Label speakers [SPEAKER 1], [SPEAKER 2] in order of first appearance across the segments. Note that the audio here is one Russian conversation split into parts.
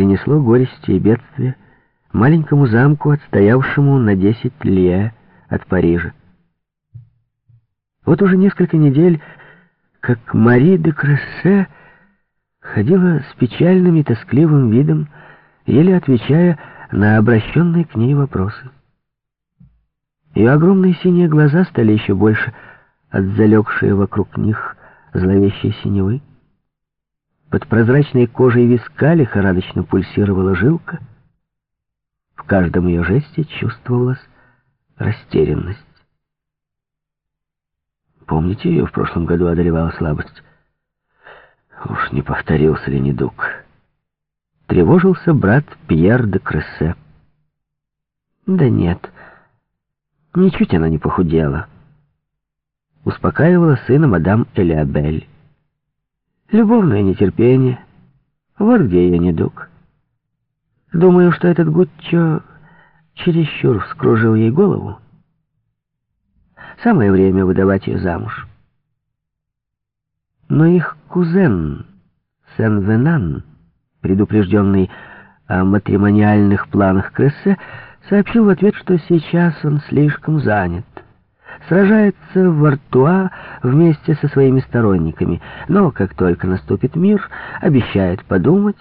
[SPEAKER 1] принесло горести и бедствия маленькому замку, отстоявшему на 10 лье от Парижа. Вот уже несколько недель, как Мари де Крессе ходила с печальным и тоскливым видом, еле отвечая на обращенные к ней вопросы. Ее огромные синие глаза стали еще больше от залегшей вокруг них зловещей синевы. Под прозрачной кожей виска лихорадочно пульсировала жилка. В каждом ее жесте чувствовалась растерянность. Помните, ее в прошлом году одолевала слабость? Уж не повторился ли недуг? Тревожился брат Пьер де Крессе. Да нет, ничуть она не похудела. Успокаивала сына мадам Элиабель. Любовное нетерпение. Вот где ее недуг. Думаю, что этот Гуччо чересчур вскружил ей голову. Самое время выдавать ее замуж. Но их кузен Сен-Венан, предупрежденный о матримониальных планах Крессе, сообщил в ответ, что сейчас он слишком занят. Сражается в Артуа вместе со своими сторонниками, но как только наступит мир, обещает подумать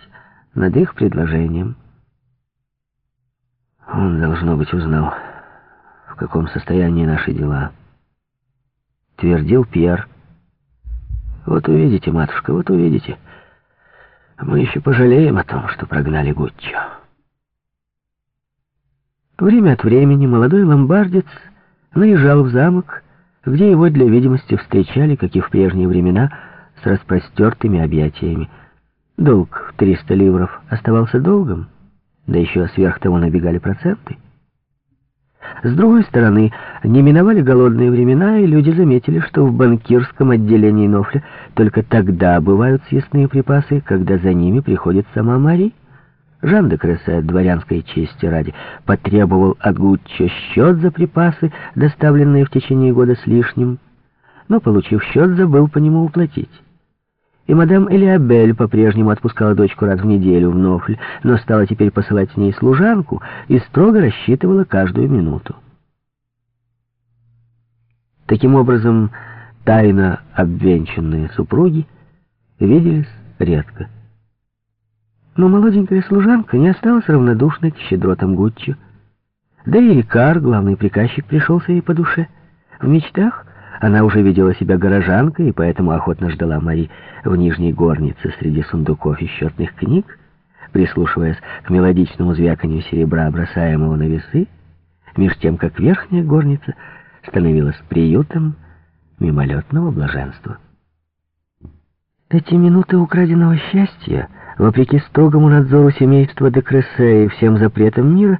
[SPEAKER 1] над их предложением. Он, должно быть, узнал, в каком состоянии наши дела твердил Пьер. «Вот увидите, матушка, вот увидите. Мы еще пожалеем о том, что прогнали Гуччо». Время от времени молодой ломбардец наезжал в замок, где его для видимости встречали, как и в прежние времена, с распростертыми объятиями. Долг в 300 ливров оставался долгом, да еще сверх того набегали проценты. С другой стороны, не миновали голодные времена, и люди заметили, что в банкирском отделении Нофля только тогда бывают съестные припасы, когда за ними приходит сама Мари. Жан де Крессе, дворянской чести ради, потребовал от Гуччо счет за припасы, доставленные в течение года с лишним, но, получив счет, забыл по нему уплатить. И мадам Элиабель по-прежнему отпускала дочку раз в неделю в Нофль, но стала теперь посылать с ней служанку и строго рассчитывала каждую минуту. Таким образом, тайно обвенчанные супруги виделись редко. Но молоденькая служанка не осталась равнодушной к щедротам Гуччо. Да и Рикар, главный приказчик, пришелся ей по душе. В мечтах она уже видела себя горожанкой и поэтому охотно ждала Мари в нижней горнице среди сундуков и счетных книг, прислушиваясь к мелодичному звяканью серебра, бросаемого на весы, меж тем, как верхняя горница становилась приютом мимолетного блаженства. Эти минуты украденного счастья, вопреки строгому надзору семейства де Крессе и всем запретам мира,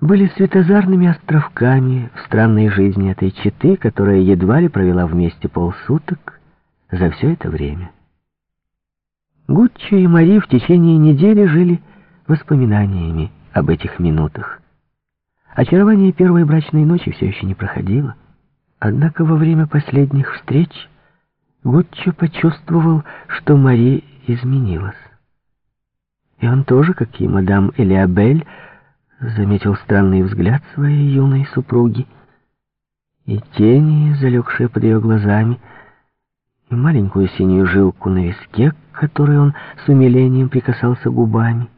[SPEAKER 1] были светозарными островками в странной жизни этой четы, которая едва ли провела вместе полсуток за все это время. Гуччо и Мари в течение недели жили воспоминаниями об этих минутах. Очарование первой брачной ночи все еще не проходило. Однако во время последних встреч Гуччо почувствовал, что Мари изменилась. И он тоже, как и мадам Элиабель, заметил странный взгляд своей юной супруги, и тени, залегшие под ее глазами, и маленькую синюю жилку на виске, к которой он с умилением прикасался губами.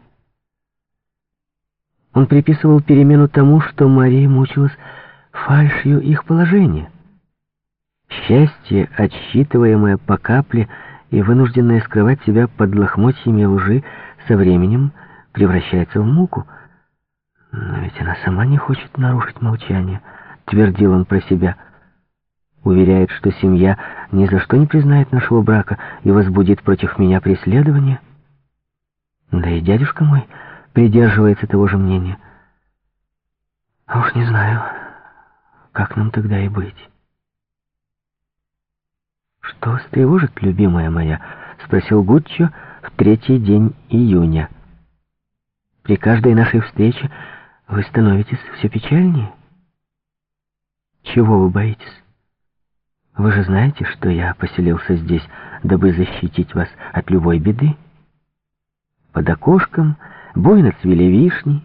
[SPEAKER 1] Он приписывал перемену тому, что Мария мучилась фальшью их положения. Счастье, отсчитываемое по капле и вынужденное скрывать себя под лохмотьями лжи, со временем превращается в муку — но ведь она сама не хочет нарушить молчание, твердил он про себя. Уверяет, что семья ни за что не признает нашего брака и возбудит против меня преследование. Да и дядюшка мой придерживается того же мнения. А уж не знаю, как нам тогда и быть. «Что вас тревожит, любимая моя?» — спросил Гуччо в третий день июня. «При каждой нашей встрече вы становитесь все печальнее. Чего вы боитесь? Вы же знаете, что я поселился здесь, дабы защитить вас от любой беды. Под окошком буйно цвели вишни,